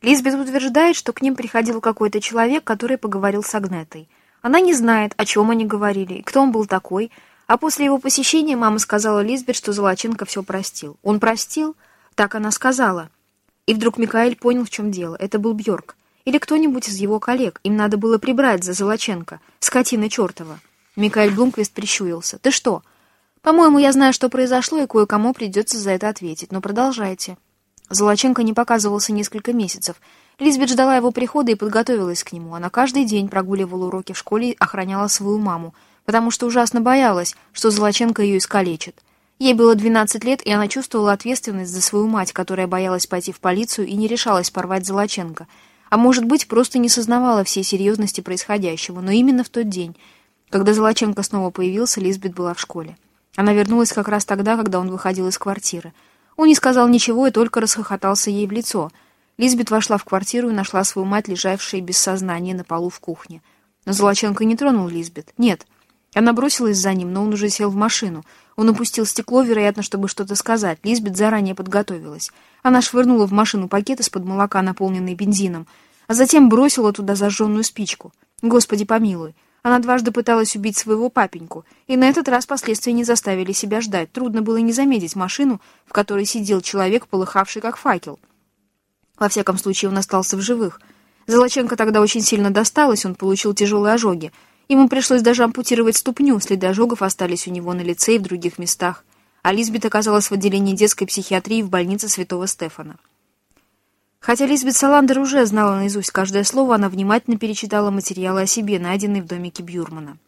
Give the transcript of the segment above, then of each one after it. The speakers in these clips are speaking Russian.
Лизбет утверждает, что к ним приходил какой-то человек, который поговорил с Агнетой. Она не знает, о чем они говорили и кто он был такой, а после его посещения мама сказала Лизбет, что Золоченко все простил. Он простил? Так она сказала. И вдруг Микаэль понял, в чем дело. Это был Бьорк. Или кто-нибудь из его коллег. Им надо было прибрать за Золоченко. Скотина чертова. Микаэль Блумквист прищурился. «Ты что?» «По-моему, я знаю, что произошло, и кое-кому придется за это ответить. Но продолжайте». Золоченко не показывался несколько месяцев. Лизбет ждала его прихода и подготовилась к нему. Она каждый день прогуливала уроки в школе и охраняла свою маму, потому что ужасно боялась, что Золоченко ее искалечит. Ей было 12 лет, и она чувствовала ответственность за свою мать, которая боялась пойти в полицию и не решалась порвать Золоченко. А может быть, просто не сознавала всей серьезности происходящего. Но именно в тот день, когда Золоченко снова появился, Лизбет была в школе. Она вернулась как раз тогда, когда он выходил из квартиры. Он не сказал ничего и только расхохотался ей в лицо. Лизбет вошла в квартиру и нашла свою мать, лежавшей без сознания на полу в кухне. Но Золоченко не тронул Лизбет. Нет. Она бросилась за ним, но он уже сел в машину. Он опустил стекло, вероятно, чтобы что-то сказать. Лизбет заранее подготовилась. Она швырнула в машину пакет из-под молока, наполненный бензином, а затем бросила туда зажженную спичку. Господи помилуй. Она дважды пыталась убить своего папеньку, и на этот раз последствия не заставили себя ждать. Трудно было не заметить машину, в которой сидел человек, полыхавший как факел. Во всяком случае, он остался в живых. Золоченко тогда очень сильно досталось, он получил тяжелые ожоги. Ему пришлось даже ампутировать ступню, следы ожогов остались у него на лице и в других местах. А Лизбет оказалась в отделении детской психиатрии в больнице Святого Стефана. Хотя Лизбет Саландер уже знала наизусть каждое слово, она внимательно перечитала материалы о себе, найденные в домике Бьюрмана.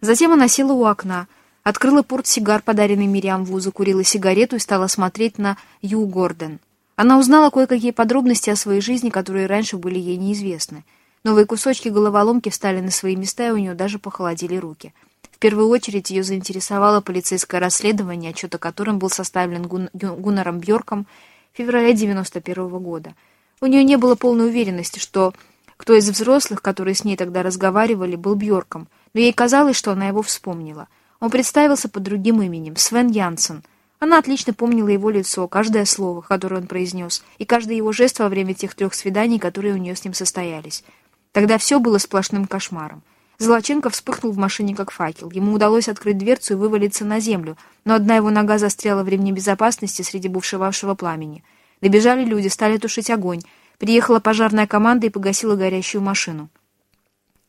Затем она села у окна, открыла портсигар, подаренный Мириам Ву, закурила сигарету и стала смотреть на Ю Гордон. Она узнала кое-какие подробности о своей жизни, которые раньше были ей неизвестны. Новые кусочки головоломки встали на свои места, и у нее даже похолодели руки. В первую очередь ее заинтересовало полицейское расследование, отчет о котором был составлен Гун Гуннером Бьорком в феврале 91 -го года. У нее не было полной уверенности, что кто из взрослых, которые с ней тогда разговаривали, был Бьорком, но ей казалось, что она его вспомнила. Он представился под другим именем — Свен Янсен. Она отлично помнила его лицо, каждое слово, которое он произнес, и каждый его жест во время тех трех свиданий, которые у нее с ним состоялись. Тогда все было сплошным кошмаром. Золоченко вспыхнул в машине как факел. Ему удалось открыть дверцу и вывалиться на землю, но одна его нога застряла в ремне безопасности среди бушевавшего пламени — Добежали люди, стали тушить огонь. Приехала пожарная команда и погасила горящую машину.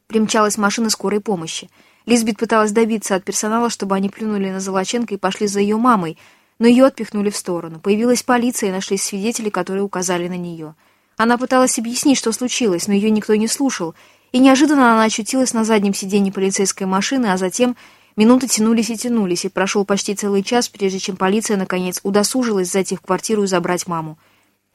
Примчалась машина скорой помощи. Лизбет пыталась добиться от персонала, чтобы они плюнули на Золоченко и пошли за ее мамой, но ее отпихнули в сторону. Появилась полиция и нашлись свидетели, которые указали на нее. Она пыталась объяснить, что случилось, но ее никто не слушал, и неожиданно она очутилась на заднем сиденье полицейской машины, а затем Минуты тянулись и тянулись, и прошел почти целый час, прежде чем полиция, наконец, удосужилась зайти в квартиру и забрать маму.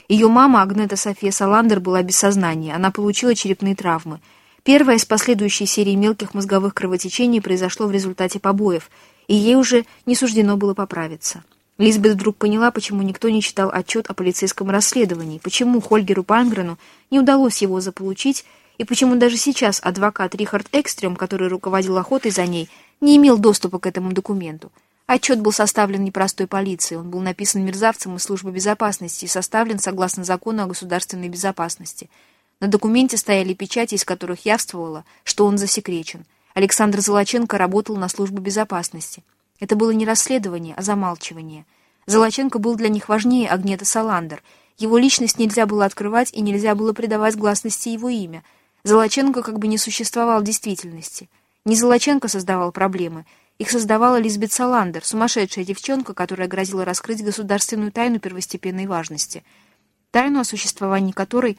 Ее мама, Агнета София Саландер, была без сознания. Она получила черепные травмы. Первая из последующей серии мелких мозговых кровотечений произошло в результате побоев, и ей уже не суждено было поправиться. Лизбет вдруг поняла, почему никто не читал отчет о полицейском расследовании, почему Хольгеру Пангрену не удалось его заполучить, и почему даже сейчас адвокат Рихард Экстрем, который руководил охотой за ней, не имел доступа к этому документу. Отчет был составлен непростой полицией, он был написан мерзавцем из службы безопасности и составлен согласно закону о государственной безопасности. На документе стояли печати, из которых явствовало, что он засекречен. Александр Золоченко работал на службу безопасности. Это было не расследование, а замалчивание. Золоченко был для них важнее Агнета Саландер. Его личность нельзя было открывать и нельзя было придавать гласности его имя. Золоченко как бы не существовал в действительности. Не Золоченко создавал проблемы. Их создавала Лизбет Саландер, сумасшедшая девчонка, которая грозила раскрыть государственную тайну первостепенной важности. Тайну, о существовании которой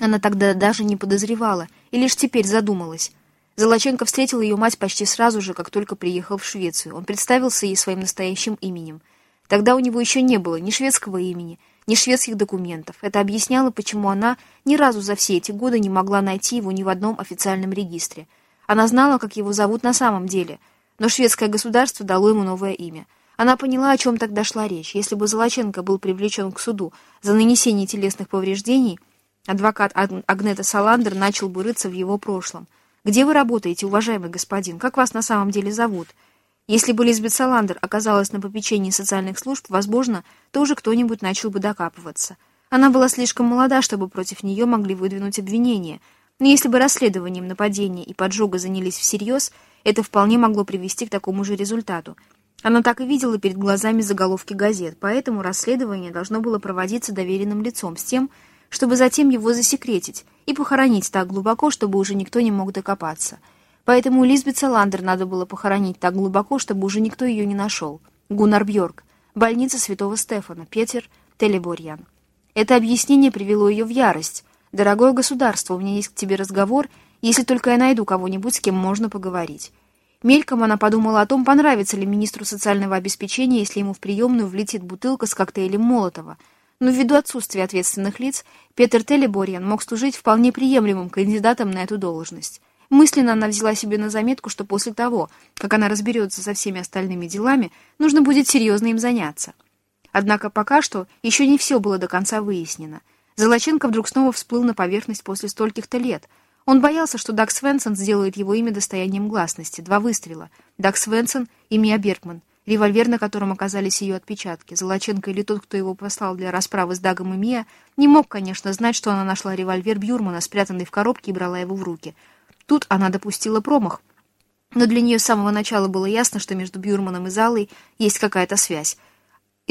она тогда даже не подозревала и лишь теперь задумалась. Золоченко встретил ее мать почти сразу же, как только приехал в Швецию. Он представился ей своим настоящим именем. Тогда у него еще не было ни шведского имени, ни шведских документов. Это объясняло, почему она ни разу за все эти годы не могла найти его ни в одном официальном регистре — она знала, как его зовут на самом деле, но шведское государство дало ему новое имя. Она поняла, о чем тогда шла речь. Если бы Золоченко был привлечен к суду за нанесение телесных повреждений, адвокат Агнета Саландер начал бы рыться в его прошлом. «Где вы работаете, уважаемый господин? Как вас на самом деле зовут?» Если бы Лизбет Саландер оказалась на попечении социальных служб, возможно, тоже кто-нибудь начал бы докапываться. Она была слишком молода, чтобы против нее могли выдвинуть обвинения, но если бы расследованием нападения и поджога занялись всерьез, это вполне могло привести к такому же результату. Она так и видела перед глазами заголовки газет, поэтому расследование должно было проводиться доверенным лицом с тем, чтобы затем его засекретить и похоронить так глубоко, чтобы уже никто не мог докопаться. Поэтому Лизбет Саландер надо было похоронить так глубоко, чтобы уже никто ее не нашел. Гуннар Бьорк, больница Святого Стефана, Петер Телеборьян. Это объяснение привело ее в ярость. «Дорогое государство, у меня есть к тебе разговор, если только я найду кого-нибудь, с кем можно поговорить». Мельком она подумала о том, понравится ли министру социального обеспечения, если ему в приемную влетит бутылка с коктейлем Молотова. Но ввиду отсутствия ответственных лиц, Петр Телеборьян мог служить вполне приемлемым кандидатом на эту должность. Мысленно она взяла себе на заметку, что после того, как она разберется со всеми остальными делами, нужно будет серьезно им заняться. Однако пока что еще не все было до конца выяснено. Золоченко вдруг снова всплыл на поверхность после стольких-то лет. Он боялся, что Даг Свенсон сделает его имя достоянием гласности. Два выстрела. Даг Свенсон и Мия Бергман. Револьвер, на котором оказались ее отпечатки. Золоченко или тот, кто его послал для расправы с Дагом и Мия, не мог, конечно, знать, что она нашла револьвер Бюрмана, спрятанный в коробке, и брала его в руки. Тут она допустила промах. Но для нее с самого начала было ясно, что между Бюрманом и Залой есть какая-то связь.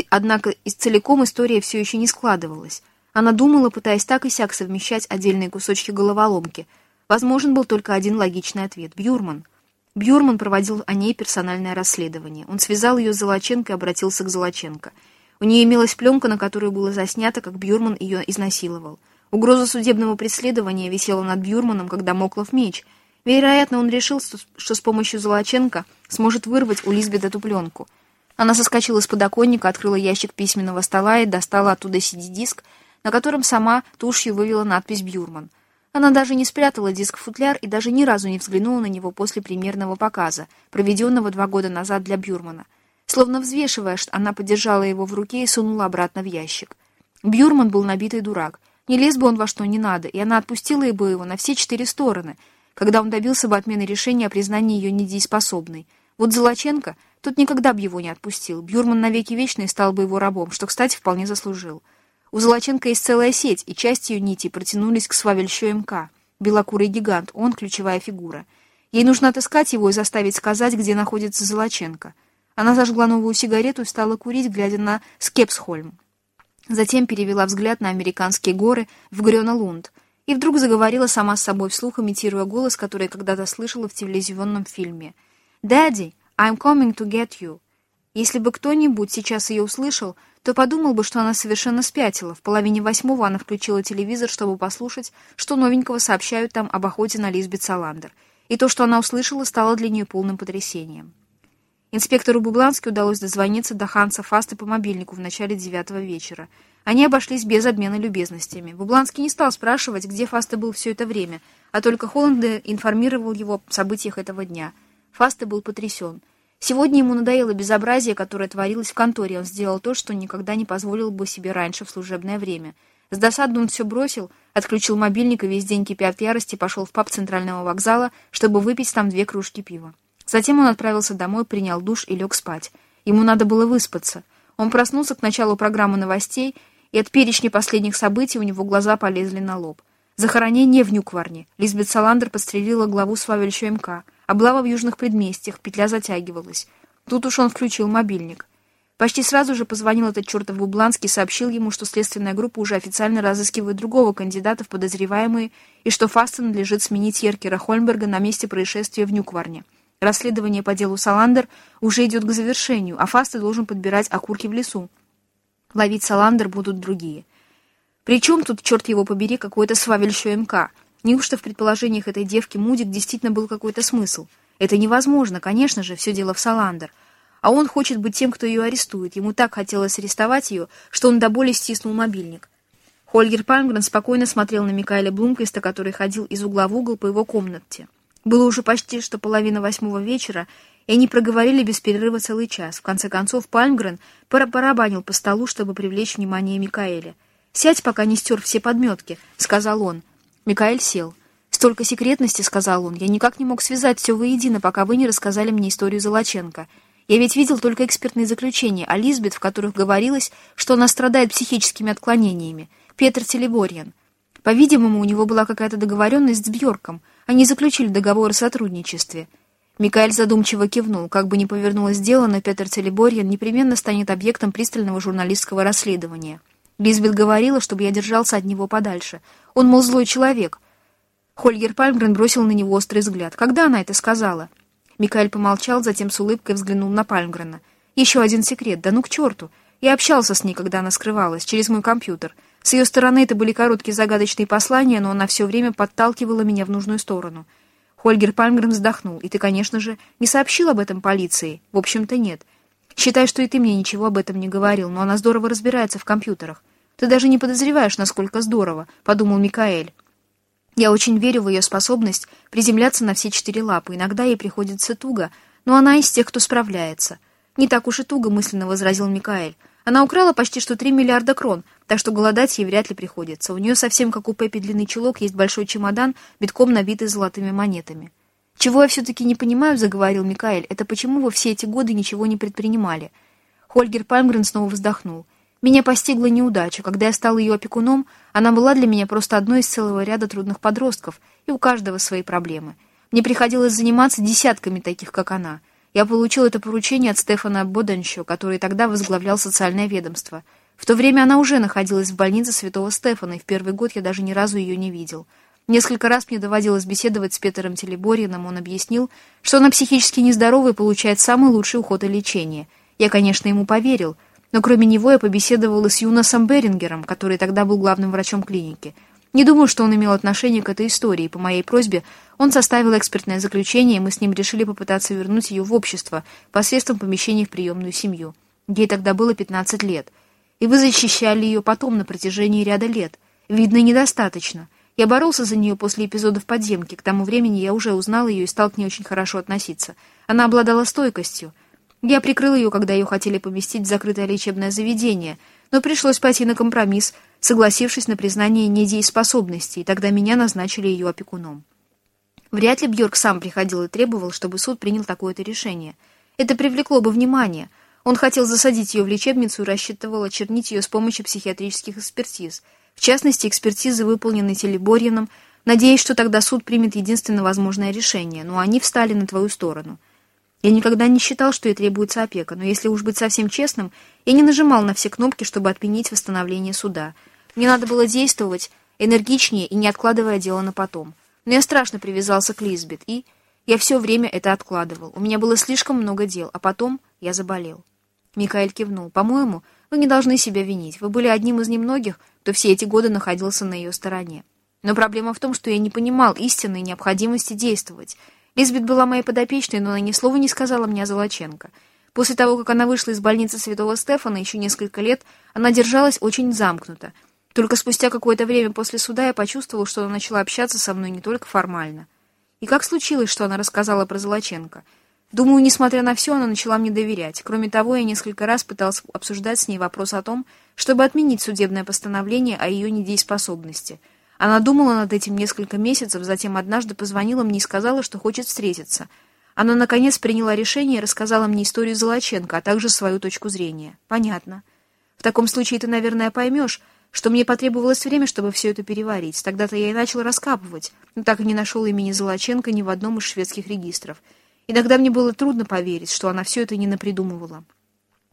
Однако целиком история все еще не складывалась. Она думала, пытаясь так и сяк совмещать отдельные кусочки головоломки. Возможен был только один логичный ответ — Бьюрман. Бьюрман проводил о ней персональное расследование. Он связал ее с Золоченко и обратился к Золоченко. У нее имелась пленка, на которую было заснято, как Бьюрман ее изнасиловал. Угроза судебного преследования висела над Бьюрманом, когда моклов меч. Вероятно, он решил, что с помощью Золоченко сможет вырвать у Лизбет эту пленку — она соскочила с подоконника, открыла ящик письменного стола и достала оттуда CD-диск, на котором сама тушью вывела надпись «Бьюрман». Она даже не спрятала диск в футляр и даже ни разу не взглянула на него после премьерного показа, проведенного два года назад для Бьюрмана. Словно взвешивая, она подержала его в руке и сунула обратно в ящик. Бьюрман был набитый дурак. Не лез бы он во что не надо, и она отпустила бы его на все четыре стороны, когда он добился бы отмены решения о признании ее недееспособной. Вот Золоченко — Тот никогда бы его не отпустил. Бюрман навеки вечный стал бы его рабом, что, кстати, вполне заслужил. У Золоченко есть целая сеть, и часть ее нити протянулись к Свавельщу МК. Белокурый гигант, он ключевая фигура. Ей нужно отыскать его и заставить сказать, где находится Золоченко. Она зажгла новую сигарету и стала курить, глядя на Скепсхольм. Затем перевела взгляд на американские горы в Грёна-Лунд и вдруг заговорила сама с собой вслух, имитируя голос, который когда-то слышала в телевизионном фильме. «Дэдди, I'm coming to get you». Если бы кто-нибудь сейчас ее услышал, то подумал бы, что она совершенно спятила. В половине восьмого она включила телевизор, чтобы послушать, что новенького сообщают там об охоте на Лизбет Саландер. И то, что она услышала, стало для нее полным потрясением. Инспектору Бублански удалось дозвониться до Ханса Фаста по мобильнику в начале девятого вечера. Они обошлись без обмена любезностями. Бубланский не стал спрашивать, где Фаста был все это время, а только Холланда информировал его о событиях этого дня. Фаста был потрясен. Сегодня ему надоело безобразие, которое творилось в конторе. Он сделал то, что никогда не позволил бы себе раньше в служебное время. С досадой он все бросил, отключил мобильник и весь день кипя от ярости пошел в паб центрального вокзала, чтобы выпить там две кружки пива. Затем он отправился домой, принял душ и лег спать. Ему надо было выспаться. Он проснулся к началу программы новостей, и от перечня последних событий у него глаза полезли на лоб. Захоронение в Нюкварне. Лизбет Саландер подстрелила главу Свавельчу МК. Облава в южных предместьях, петля затягивалась. Тут уж он включил мобильник. Почти сразу же позвонил этот чертов Бубланский сообщил ему, что следственная группа уже официально разыскивает другого кандидата в подозреваемые и что Фасту надлежит сменить Еркера Хольмберга на месте происшествия в Нюкварне. Расследование по делу Саландер уже идет к завершению, а Фаста должен подбирать окурки в лесу. Ловить Саландер будут другие. Причем тут, черт его побери, какой-то свавельщу МК? Неужто в предположениях этой девки Мудик действительно был какой-то смысл? Это невозможно, конечно же, все дело в Саландер. А он хочет быть тем, кто ее арестует. Ему так хотелось арестовать ее, что он до боли стиснул мобильник. Хольгер Пальмгрен спокойно смотрел на Микаэля Блумквиста, который ходил из угла в угол по его комнате. Было уже почти что половина восьмого вечера, и они проговорили без перерыва целый час. В конце концов Пальмгрен барабанил по столу, чтобы привлечь внимание Микаэля. «Сядь, пока не стер все подметки», — сказал он. Микаэль сел. «Столько секретности», — сказал он. «Я никак не мог связать все воедино, пока вы не рассказали мне историю Золоченко. Я ведь видел только экспертные заключения о Лизбет, в которых говорилось, что она страдает психическими отклонениями. Петр Телеборьян. По-видимому, у него была какая-то договоренность с Бьорком. Они заключили договор о сотрудничестве. Микаэль задумчиво кивнул. Как бы ни повернулось дело, но Петр Телеборьян непременно станет объектом пристального журналистского расследования. Лизбет говорила, чтобы я держался от него подальше. Он, мол, злой человек. Хольгер Пальмгрен бросил на него острый взгляд. Когда она это сказала? Микаэль помолчал, затем с улыбкой взглянул на Пальмгрена. Еще один секрет. Да ну к черту. Я общался с ней, когда она скрывалась, через мой компьютер. С ее стороны это были короткие загадочные послания, но она все время подталкивала меня в нужную сторону. Хольгер Пальмгрен вздохнул. «И ты, конечно же, не сообщил об этом полиции?» «В общем-то, нет. Считай, что и ты мне ничего об этом не говорил, но она здорово разбирается в компьютерах. Ты даже не подозреваешь, насколько здорово», — подумал Микаэль. «Я очень верю в ее способность приземляться на все четыре лапы. Иногда ей приходится туго, но она из тех, кто справляется». «Не так уж и туго», — мысленно возразил Микаэль. Она украла почти что 3 миллиарда крон, так что голодать ей вряд ли приходится. У нее совсем как у Пеппи длинный чулок, есть большой чемодан, битком набитый золотыми монетами. «Чего я все-таки не понимаю», — заговорил Микаэль, — «это почему вы все эти годы ничего не предпринимали?» Хольгер Пальмгрен снова вздохнул. «Меня постигла неудача. Когда я стал ее опекуном, она была для меня просто одной из целого ряда трудных подростков, и у каждого свои проблемы. Мне приходилось заниматься десятками таких, как она». Я получил это поручение от Стефана Боденчо, который тогда возглавлял социальное ведомство. В то время она уже находилась в больнице Святого Стефана, и в первый год я даже ни разу ее не видел. Несколько раз мне доводилось беседовать с Петером Телебориным, он объяснил, что она психически нездорова и получает самый лучший уход и лечение. Я, конечно, ему поверил, но кроме него я побеседовала с Юнасом Берингером, который тогда был главным врачом клиники – не думаю, что он имел отношение к этой истории. По моей просьбе он составил экспертное заключение, и мы с ним решили попытаться вернуть ее в общество посредством помещения в приемную семью. Ей тогда было 15 лет. И вы защищали ее потом на протяжении ряда лет. Видно, недостаточно. Я боролся за нее после эпизода в подземке. К тому времени я уже узнал ее и стал к ней очень хорошо относиться. Она обладала стойкостью. Я прикрыл ее, когда ее хотели поместить в закрытое лечебное заведение, но пришлось пойти на компромисс, согласившись на признание недееспособности, и тогда меня назначили ее опекуном. Вряд ли Бьорк сам приходил и требовал, чтобы суд принял такое-то решение. Это привлекло бы внимание. Он хотел засадить ее в лечебницу и рассчитывал очернить ее с помощью психиатрических экспертиз, в частности, экспертизы, выполненные Телеборьяном, надеясь, что тогда суд примет единственно возможное решение, но они встали на твою сторону — я никогда не считал, что ей требуется опека, но если уж быть совсем честным, я не нажимал на все кнопки, чтобы отменить восстановление суда. Мне надо было действовать энергичнее и не откладывая дело на потом. Но я страшно привязался к Лизбет, и я все время это откладывал. У меня было слишком много дел, а потом я заболел. Микаэль кивнул. «По-моему, вы не должны себя винить. Вы были одним из немногих, кто все эти годы находился на ее стороне. Но проблема в том, что я не понимал истинной необходимости действовать. Лизбет была моей подопечной, но она ни слова не сказала мне о Золоченко. После того, как она вышла из больницы Святого Стефана, еще несколько лет, она держалась очень замкнуто. Только спустя какое-то время после суда я почувствовал, что она начала общаться со мной не только формально. И как случилось, что она рассказала про Золоченко? Думаю, несмотря на все, она начала мне доверять. Кроме того, я несколько раз пытался обсуждать с ней вопрос о том, чтобы отменить судебное постановление о ее недееспособности — она думала над этим несколько месяцев, затем однажды позвонила мне и сказала, что хочет встретиться. Она, наконец, приняла решение и рассказала мне историю Золоченко, а также свою точку зрения. Понятно. В таком случае ты, наверное, поймешь, что мне потребовалось время, чтобы все это переварить. Тогда-то я и начал раскапывать, но так и не нашел имени Золоченко ни в одном из шведских регистров. Иногда мне было трудно поверить, что она все это не напридумывала.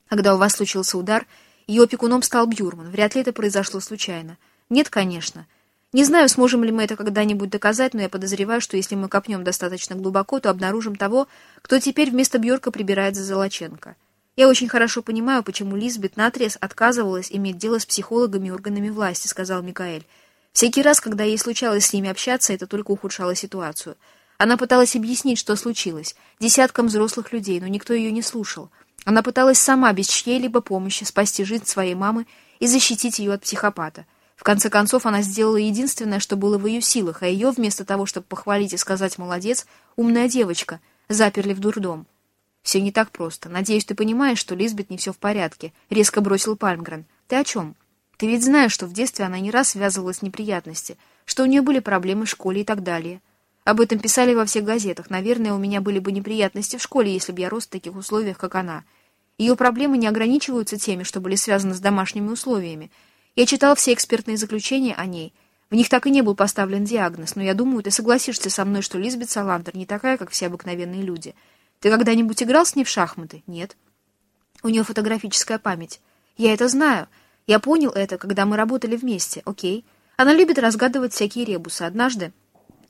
Когда у вас случился удар, ее опекуном стал Бюрман. Вряд ли это произошло случайно. Нет, конечно. Не знаю, сможем ли мы это когда-нибудь доказать, но я подозреваю, что если мы копнем достаточно глубоко, то обнаружим того, кто теперь вместо Бьорка прибирает за Золоченко. Я очень хорошо понимаю, почему Лизбет наотрез отказывалась иметь дело с психологами и органами власти, сказал Микаэль. Всякий раз, когда ей случалось с ними общаться, это только ухудшало ситуацию. Она пыталась объяснить, что случилось, десяткам взрослых людей, но никто ее не слушал. Она пыталась сама, без чьей-либо помощи, спасти жизнь своей мамы и защитить ее от психопата. В конце концов, она сделала единственное, что было в ее силах, а ее, вместо того, чтобы похвалить и сказать «молодец», умная девочка, заперли в дурдом. «Все не так просто. Надеюсь, ты понимаешь, что Лизбет не все в порядке», — резко бросил Пальмгрен. «Ты о чем? Ты ведь знаешь, что в детстве она не раз связывалась с неприятности, что у нее были проблемы в школе и так далее. Об этом писали во всех газетах. Наверное, у меня были бы неприятности в школе, если бы я рос в таких условиях, как она. Ее проблемы не ограничиваются теми, что были связаны с домашними условиями. Я читал все экспертные заключения о ней. В них так и не был поставлен диагноз, но я думаю, ты согласишься со мной, что Лизбет Саландер не такая, как все обыкновенные люди. Ты когда-нибудь играл с ней в шахматы? Нет. У нее фотографическая память. Я это знаю. Я понял это, когда мы работали вместе, окей? Она любит разгадывать всякие ребусы. Однажды,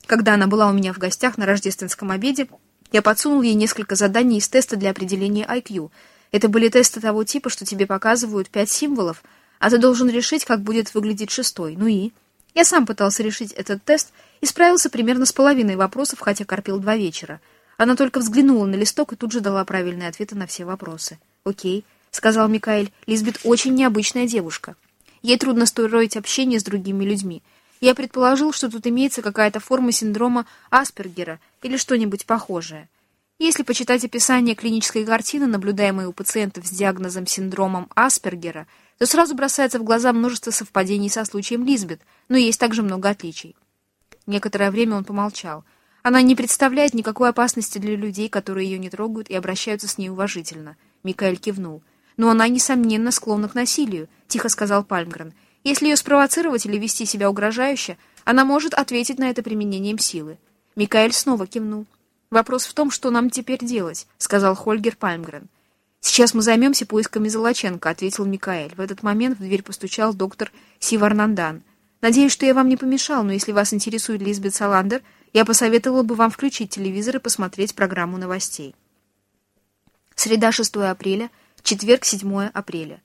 когда она была у меня в гостях на рождественском обеде, я подсунул ей несколько заданий из теста для определения IQ. Это были тесты того типа, что тебе показывают пять символов, а ты должен решить, как будет выглядеть шестой. Ну и? Я сам пытался решить этот тест и справился примерно с половиной вопросов, хотя корпел два вечера. Она только взглянула на листок и тут же дала правильные ответы на все вопросы. «Окей», — сказал Микаэль, — «Лизбет очень необычная девушка. Ей трудно строить общение с другими людьми. Я предположил, что тут имеется какая-то форма синдрома Аспергера или что-нибудь похожее. Если почитать описание клинической картины, наблюдаемой у пациентов с диагнозом синдромом Аспергера, то сразу бросается в глаза множество совпадений со случаем Лизбет, но есть также много отличий. Некоторое время он помолчал. Она не представляет никакой опасности для людей, которые ее не трогают и обращаются с ней уважительно. Микаэль кивнул. «Но она, несомненно, склонна к насилию», — тихо сказал Пальмгрен. Если ее спровоцировать или вести себя угрожающе, она может ответить на это применением силы. Микаэль снова кивнул. «Вопрос в том, что нам теперь делать», — сказал Хольгер Пальмгрен. «Сейчас мы займемся поисками Золоченко», — ответил Микаэль. В этот момент в дверь постучал доктор Сиварнандан. «Надеюсь, что я вам не помешал, но если вас интересует Лизбет Саландер, я посоветовала бы вам включить телевизор и посмотреть программу новостей». Среда, 6 апреля, четверг, 7 апреля.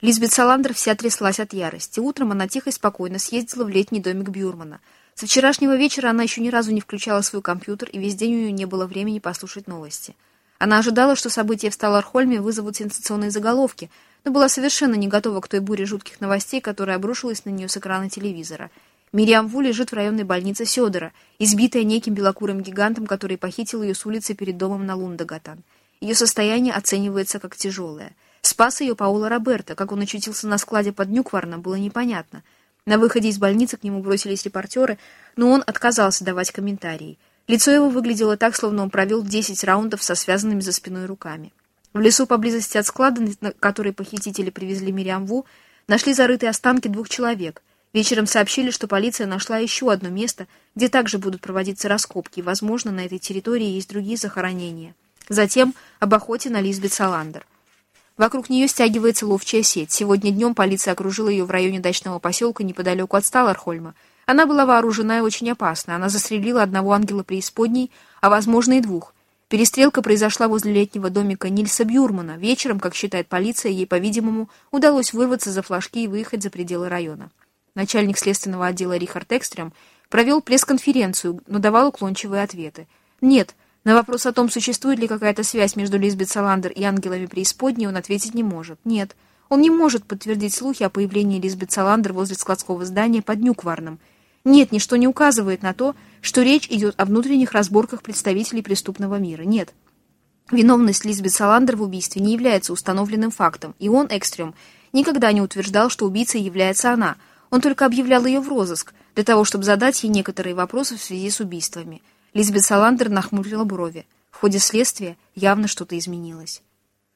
Лизбет Саландер вся тряслась от ярости. Утром она тихо и спокойно съездила в летний домик Бюрмана. Со вчерашнего вечера она еще ни разу не включала свой компьютер, и весь день у нее не было времени послушать новости. Она ожидала, что события в Сталархольме вызовут сенсационные заголовки, но была совершенно не готова к той буре жутких новостей, которая обрушилась на нее с экрана телевизора. Мириам Ву лежит в районной больнице Сёдора, избитая неким белокурым гигантом, который похитил ее с улицы перед домом на Лундагатан. Ее состояние оценивается как тяжелое – Спас ее Паула Роберто. Как он очутился на складе под Нюкварном, было непонятно. На выходе из больницы к нему бросились репортеры, но он отказался давать комментарии. Лицо его выглядело так, словно он провел 10 раундов со связанными за спиной руками. В лесу поблизости от склада, на который похитители привезли Мириам Ву, нашли зарытые останки двух человек. Вечером сообщили, что полиция нашла еще одно место, где также будут проводиться раскопки, возможно, на этой территории есть другие захоронения. Затем об охоте на Лизбет Саландер. Вокруг нее стягивается ловчая сеть. Сегодня днем полиция окружила ее в районе дачного поселка неподалеку от Сталархольма. Она была вооружена и очень опасна. Она застрелила одного ангела преисподней, а, возможно, и двух. Перестрелка произошла возле летнего домика Нильса Бюрмана. Вечером, как считает полиция, ей, по-видимому, удалось вырваться за флажки и выехать за пределы района. Начальник следственного отдела Рихард Экстрем провел пресс-конференцию, но давал уклончивые ответы. Нет, на вопрос о том, существует ли какая-то связь между Лизбет Саландер и ангелами преисподней, он ответить не может. Нет, он не может подтвердить слухи о появлении Лизбет Саландер возле складского здания под Нюкварном. Нет, ничто не указывает на то, что речь идет о внутренних разборках представителей преступного мира. Нет. Виновность Лизбет Саландер в убийстве не является установленным фактом, и он, Экстрем, никогда не утверждал, что убийцей является она. Он только объявлял ее в розыск, для того, чтобы задать ей некоторые вопросы в связи с убийствами. Лизбет Саландер нахмурила брови. В ходе следствия явно что-то изменилось.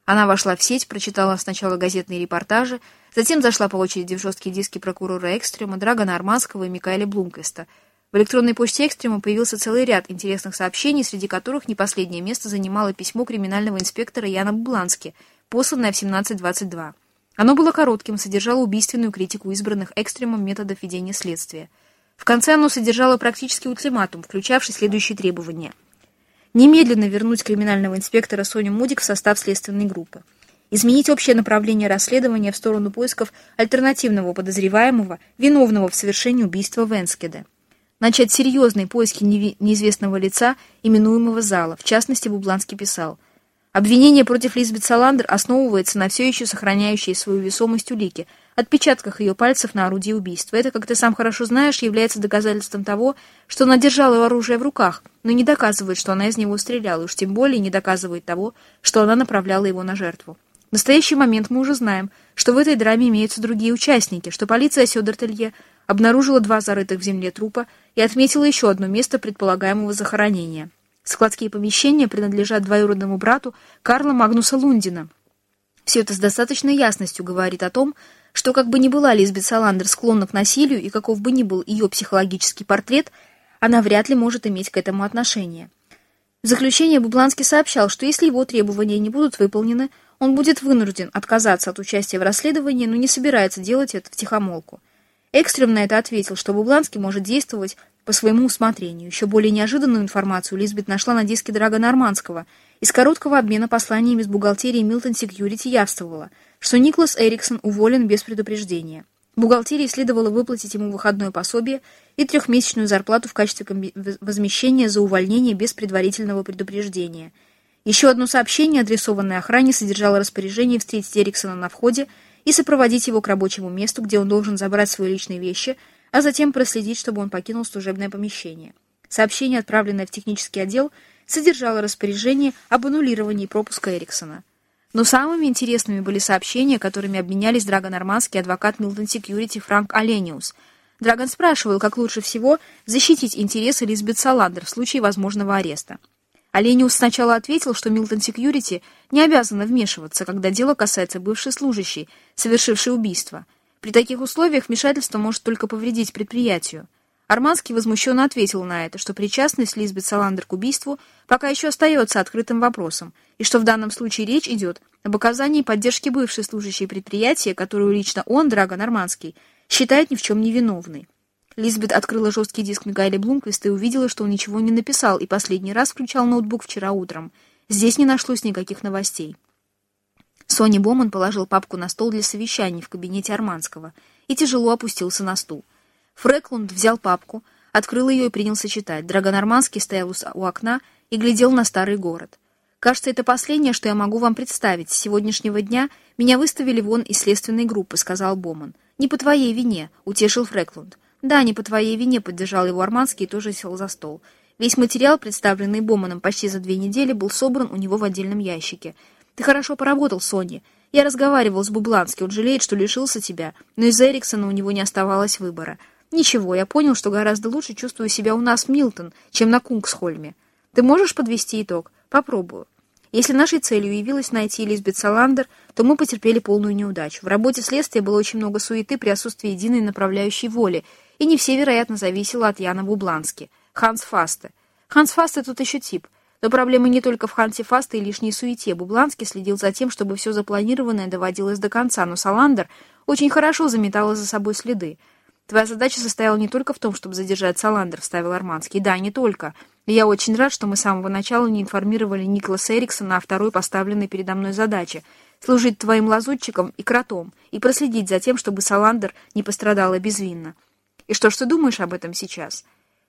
Она вошла в сеть, прочитала сначала газетные репортажи, затем зашла по очереди в жесткие диски прокурора Экстрема, Драгона Арманского и Микаэля Блумкеста. В электронной почте Экстрема появился целый ряд интересных сообщений, среди которых не последнее место занимало письмо криминального инспектора Яна Бублански, посланное в 1722. Оно было коротким, содержало убийственную критику избранных Экстремом методов ведения следствия – в конце оно содержало практически ультиматум, включавший следующие требования. Немедленно вернуть криминального инспектора Соню Мудик в состав следственной группы. Изменить общее направление расследования в сторону поисков альтернативного подозреваемого, виновного в совершении убийства Венскеда. Начать серьезные поиски неизвестного лица, именуемого Зала. В частности, Бубланский писал – Обвинение против Лизбет Саландер основывается на все еще сохраняющей свою весомость улике, отпечатках ее пальцев на орудии убийства. Это, как ты сам хорошо знаешь, является доказательством того, что она держала оружие в руках, но не доказывает, что она из него стреляла, уж тем более не доказывает того, что она направляла его на жертву. В настоящий момент мы уже знаем, что в этой драме имеются другие участники, что полиция Сёдертелье обнаружила два зарытых в земле трупа и отметила еще одно место предполагаемого захоронения – Складские помещения принадлежат двоюродному брату Карла Магнуса Лундина, Все это с достаточной ясностью говорит о том, что как бы ни была Лизбет Саландер склонна к насилию и каков бы ни был ее психологический портрет, она вряд ли может иметь к этому отношение. В заключение Бубланский сообщал, что если его требования не будут выполнены, он будет вынужден отказаться от участия в расследовании, но не собирается делать это втихомолку. Экстрем на это ответил, что Бубланский может действовать по своему усмотрению. Еще более неожиданную информацию Лизбет нашла на диске Драга Нормандского. Из короткого обмена посланиями с бухгалтерией Милтон Секьюрити явствовала, что Никлас Эриксон уволен без предупреждения. Бухгалтерии следовало выплатить ему выходное пособие и трехмесячную зарплату в качестве возмещения за увольнение без предварительного предупреждения. Еще одно сообщение, адресованное охране, содержало распоряжение встретить Эриксона на входе и сопроводить его к рабочему месту, где он должен забрать свои личные вещи, а затем проследить, чтобы он покинул служебное помещение. Сообщение, отправленное в технический отдел, содержало распоряжение об аннулировании пропуска Эриксона. Но самыми интересными были сообщения, которыми обменялись Драгон Арманский и адвокат Милтон Секьюрити Франк Олениус. Драгон спрашивал, как лучше всего защитить интересы Лизбет Саландер в случае возможного ареста. Олениус сначала ответил, что Милтон Секьюрити не обязана вмешиваться, когда дело касается бывшей служащей, совершившей убийство. При таких условиях вмешательство может только повредить предприятию. Арманский возмущенно ответил на это, что причастность Лизбет Саландер к убийству пока еще остается открытым вопросом, и что в данном случае речь идет об оказании поддержки бывшей служащей предприятия, которую лично он, Драгон Арманский, считает ни в чем невиновной. Лизбет открыла жесткий диск Мигайля Блумквиста и увидела, что он ничего не написал, и последний раз включал ноутбук вчера утром. Здесь не нашлось никаких новостей. Сони Боман положил папку на стол для совещаний в кабинете Арманского и тяжело опустился на стул. Фреклунд взял папку, открыл ее и принялся читать. Драгон Арманский стоял у окна и глядел на старый город. «Кажется, это последнее, что я могу вам представить. С сегодняшнего дня меня выставили вон из следственной группы», — сказал Боман. «Не по твоей вине», — утешил Фреклунд. «Да, не по твоей вине», — поддержал его Арманский и тоже сел за стол. Весь материал, представленный Боманом почти за две недели, был собран у него в отдельном ящике. «Ты хорошо поработал, Сони. Я разговаривал с Бублански, он жалеет, что лишился тебя, но из Эриксона у него не оставалось выбора. Ничего, я понял, что гораздо лучше чувствую себя у нас, Милтон, чем на Кунгсхольме. Ты можешь подвести итог? Попробую. Если нашей целью явилось найти Лизбет Саландер, то мы потерпели полную неудачу. В работе следствия было очень много суеты при отсутствии единой направляющей воли, и не все, вероятно, зависело от Яна Бублански. Ханс Фасте. Ханс Фасте тут еще тип. Но проблема не только в Хансе Фасте и лишней суете. Бубланский следил за тем, чтобы все запланированное доводилось до конца, но Саландер очень хорошо заметала за собой следы. Твоя задача состояла не только в том, чтобы задержать Саландер, вставил Арманский. Да, не только. Я очень рад, что мы с самого начала не информировали Николаса Эриксона о второй поставленной передо мной задаче — служить твоим лазутчиком и кротом, и проследить за тем, чтобы Саландер не пострадала безвинно. И что ж ты думаешь об этом сейчас?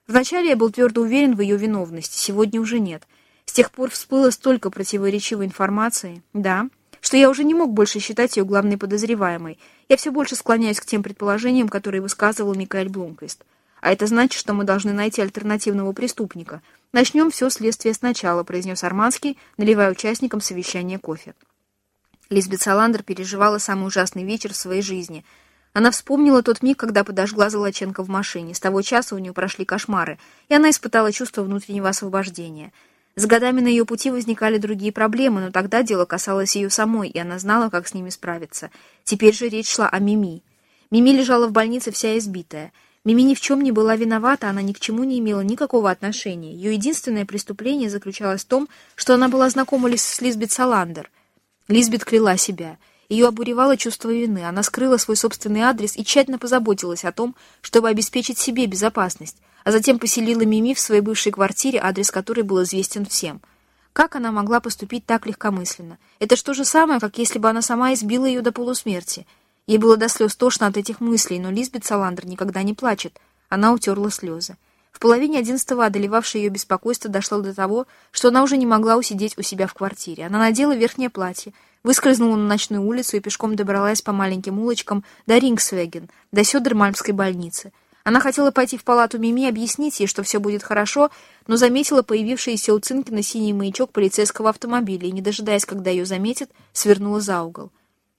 Вначале я был твердо уверен в ее виновности, сегодня уже нет. С тех пор всплыло столько противоречивой информации. Да, что я уже не мог больше считать ее главной подозреваемой. Я все больше склоняюсь к тем предположениям, которые высказывал Микаэль Блумквист. А это значит, что мы должны найти альтернативного преступника. Начнем все следствие сначала, произнес Арманский, наливая участникам совещания кофе. Лизбет Саландер переживала самый ужасный вечер в своей жизни. Она вспомнила тот миг, когда подожгла Золоченко в машине. С того часа у нее прошли кошмары, и она испытала чувство внутреннего освобождения — с годами на ее пути возникали другие проблемы, но тогда дело касалось ее самой, и она знала, как с ними справиться. Теперь же речь шла о Мими. Мими лежала в больнице вся избитая. Мими ни в чем не была виновата, она ни к чему не имела никакого отношения. Ее единственное преступление заключалось в том, что она была знакома с Лизбет Саландер. Лизбет кляла себя. Ее обуревало чувство вины. Она скрыла свой собственный адрес и тщательно позаботилась о том, чтобы обеспечить себе безопасность а затем поселила Мими в своей бывшей квартире, адрес которой был известен всем. Как она могла поступить так легкомысленно? Это что же самое, как если бы она сама избила ее до полусмерти. Ей было до слез тошно от этих мыслей, но Лизбет Саландер никогда не плачет. Она утерла слезы. В половине одиннадцатого одолевавшее ее беспокойство дошло до того, что она уже не могла усидеть у себя в квартире. Она надела верхнее платье, выскользнула на ночную улицу и пешком добралась по маленьким улочкам до Рингсвеген, до Сёдермальмской больницы — она хотела пойти в палату Мими, объяснить ей, что все будет хорошо, но заметила появившийся у Цинкина синий маячок полицейского автомобиля и, не дожидаясь, когда ее заметят, свернула за угол.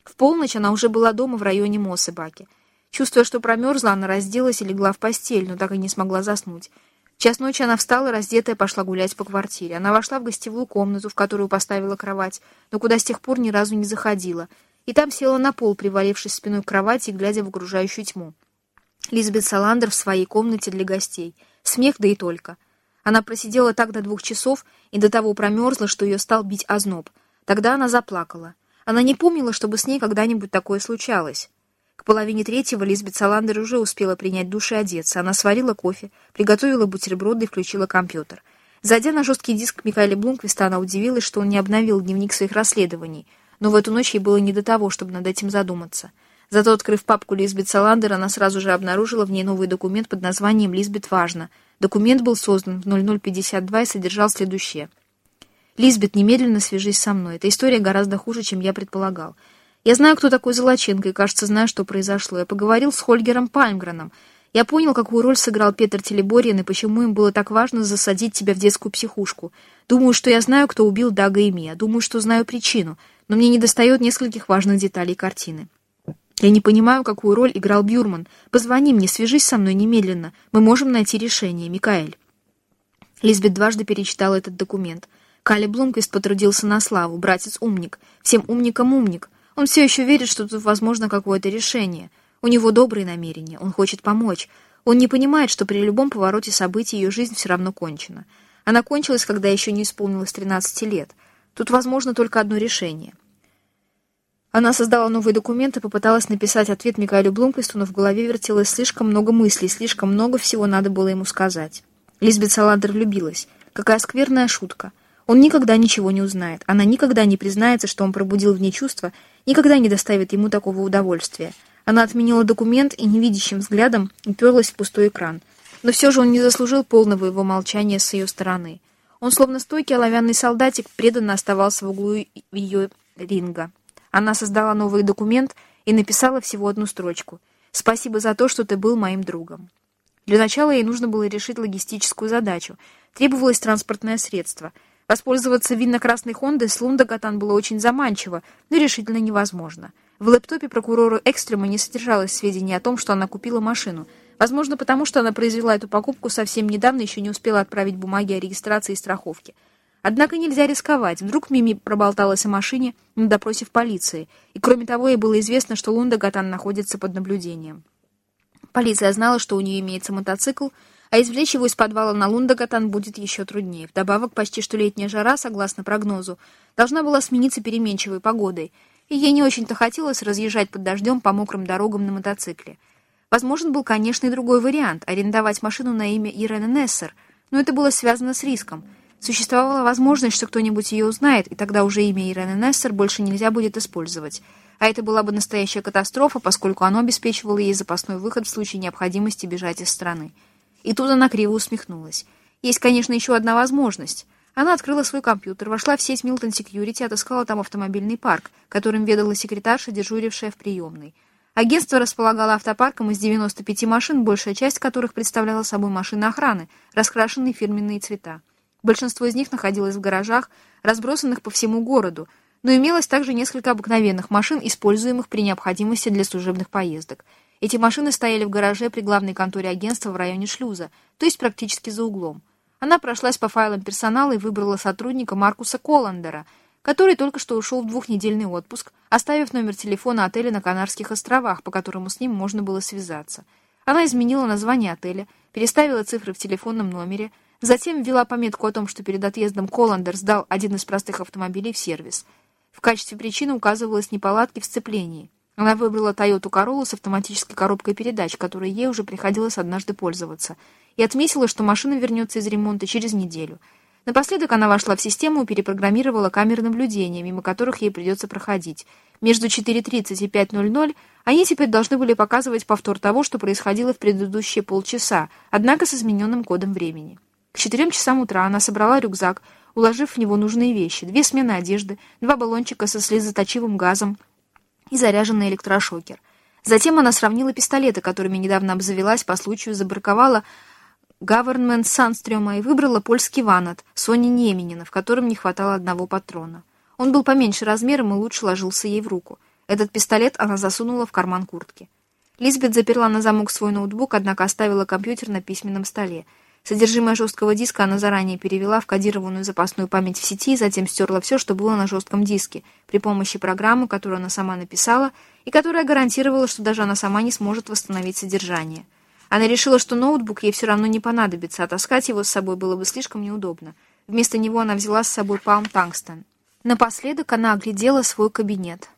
В полночь она уже была дома в районе Мосыбаки. Чувствуя, что промерзла, она разделась и легла в постель, но так и не смогла заснуть. Час ночи она встала, раздетая, пошла гулять по квартире. Она вошла в гостевую комнату, в которую поставила кровать, но куда с тех пор ни разу не заходила. И там села на пол, привалившись спиной к кровати и глядя в окружающую тьму. Лизбет Саландер в своей комнате для гостей. Смех, да и только. Она просидела так до двух часов и до того промерзла, что ее стал бить озноб. Тогда она заплакала. Она не помнила, чтобы с ней когда-нибудь такое случалось. Половине третьего Лизбет Саландер уже успела принять душ и одеться. Она сварила кофе, приготовила бутерброды и включила компьютер. Зайдя на жесткий диск Микаэля Блумквиста, она удивилась, что он не обновил дневник своих расследований, но в эту ночь ей было не до того, чтобы над этим задуматься. Зато, открыв папку Лизбет Саландер, она сразу же обнаружила в ней новый документ под названием «Лизбет важно». Документ был создан в 0052 и содержал следующее. «Лизбет, немедленно свяжись со мной. Эта история гораздо хуже, чем я предполагал. Я знаю, кто такой Золоченко, и, кажется, знаю, что произошло. Я поговорил с Хольгером Пальмгреном. Я понял, какую роль сыграл Петр Телеборьин и почему им было так важно засадить тебя в детскую психушку. Думаю, что я знаю, кто убил Дага и Мия. Думаю, что знаю причину, но мне недостает нескольких важных деталей картины. Я не понимаю, какую роль играл Бюрман. Позвони мне, свяжись со мной немедленно. Мы можем найти решение, Микаэль. Лизбет дважды перечитала этот документ. Кали Блумквист потрудился на славу, братец умник. Всем умникам умник. Он все еще верит, что тут возможно какое-то решение. У него добрые намерения, он хочет помочь. Он не понимает, что при любом повороте событий ее жизнь все равно кончена. Она кончилась, когда еще не исполнилось 13 лет. Тут возможно только одно решение. Она создала новый документ и попыталась написать ответ Микаэлю Блумквисту, но в голове вертелось слишком много мыслей, слишком много всего надо было ему сказать. Лизбет Саландер влюбилась. Какая скверная шутка. Он никогда ничего не узнает. Она никогда не признается, что он пробудил в ней чувства, никогда не доставит ему такого удовольствия. Она отменила документ и невидящим взглядом уперлась в пустой экран. Но все же он не заслужил полного его молчания с ее стороны. Он, словно стойкий оловянный солдатик, преданно оставался в углу ее ринга. Она создала новый документ и написала всего одну строчку. «Спасибо за то, что ты был моим другом». Для начала ей нужно было решить логистическую задачу. Требовалось транспортное средство — Воспользоваться винно-красной Хондой с Лундагатан было очень заманчиво, но решительно невозможно. В лэптопе прокурора Экстрема не содержалось сведений о том, что она купила машину. Возможно, потому что она произвела эту покупку совсем недавно, еще не успела отправить бумаги о регистрации и страховке. Однако нельзя рисковать. Вдруг Мими проболталась о машине на допросе в полиции. И кроме того, ей было известно, что Лундагатан находится под наблюдением. Полиция знала, что у нее имеется мотоцикл, а извлечь его из подвала на Лундагатан будет еще труднее. Вдобавок, почти что летняя жара, согласно прогнозу, должна была смениться переменчивой погодой, и ей не очень-то хотелось разъезжать под дождем по мокрым дорогам на мотоцикле. Возможен был, конечно, и другой вариант — арендовать машину на имя Ирены Нессер, но это было связано с риском. Существовала возможность, что кто-нибудь ее узнает, и тогда уже имя Ирены Нессер больше нельзя будет использовать. А это была бы настоящая катастрофа, поскольку оно обеспечивало ей запасной выход в случае необходимости бежать из страны. И тут она криво усмехнулась. Есть, конечно, еще одна возможность. Она открыла свой компьютер, вошла в сеть Milton Security, отыскала там автомобильный парк, которым ведала секретарша, дежурившая в приемной. Агентство располагало автопарком из 95 машин, большая часть которых представляла собой машины охраны, раскрашенные фирменные цвета. Большинство из них находилось в гаражах, разбросанных по всему городу, но имелось также несколько обыкновенных машин, используемых при необходимости для служебных поездок. Эти машины стояли в гараже при главной конторе агентства в районе шлюза, то есть практически за углом. Она прошлась по файлам персонала и выбрала сотрудника Маркуса Колландера, который только что ушел в двухнедельный отпуск, оставив номер телефона отеля на Канарских островах, по которому с ним можно было связаться. Она изменила название отеля, переставила цифры в телефонном номере, затем ввела пометку о том, что перед отъездом Колландер сдал один из простых автомобилей в сервис. В качестве причины указывалось неполадки в сцеплении. Она выбрала Toyota Corolla с автоматической коробкой передач, которой ей уже приходилось однажды пользоваться, и отметила, что машина вернется из ремонта через неделю. Напоследок она вошла в систему и перепрограммировала камеры наблюдения, мимо которых ей придется проходить. Между 4.30 и 5.00 они теперь должны были показывать повтор того, что происходило в предыдущие полчаса, однако с измененным кодом времени. К четырем часам утра она собрала рюкзак, уложив в него нужные вещи, две смены одежды, два баллончика со слезоточивым газом, и заряженный электрошокер. Затем она сравнила пистолеты, которыми недавно обзавелась по случаю, забраковала Government Санстрёма и выбрала польский ванат Сони Неменина, в котором не хватало одного патрона. Он был поменьше размером и лучше ложился ей в руку. Этот пистолет она засунула в карман куртки. Лизбет заперла на замок свой ноутбук, однако оставила компьютер на письменном столе. Содержимое жесткого диска она заранее перевела в кодированную запасную память в сети затем стерла все, что было на жестком диске, при помощи программы, которую она сама написала, и которая гарантировала, что даже она сама не сможет восстановить содержание. Она решила, что ноутбук ей все равно не понадобится, а таскать его с собой было бы слишком неудобно. Вместо него она взяла с собой Palm Tungsten. Напоследок она оглядела свой кабинет.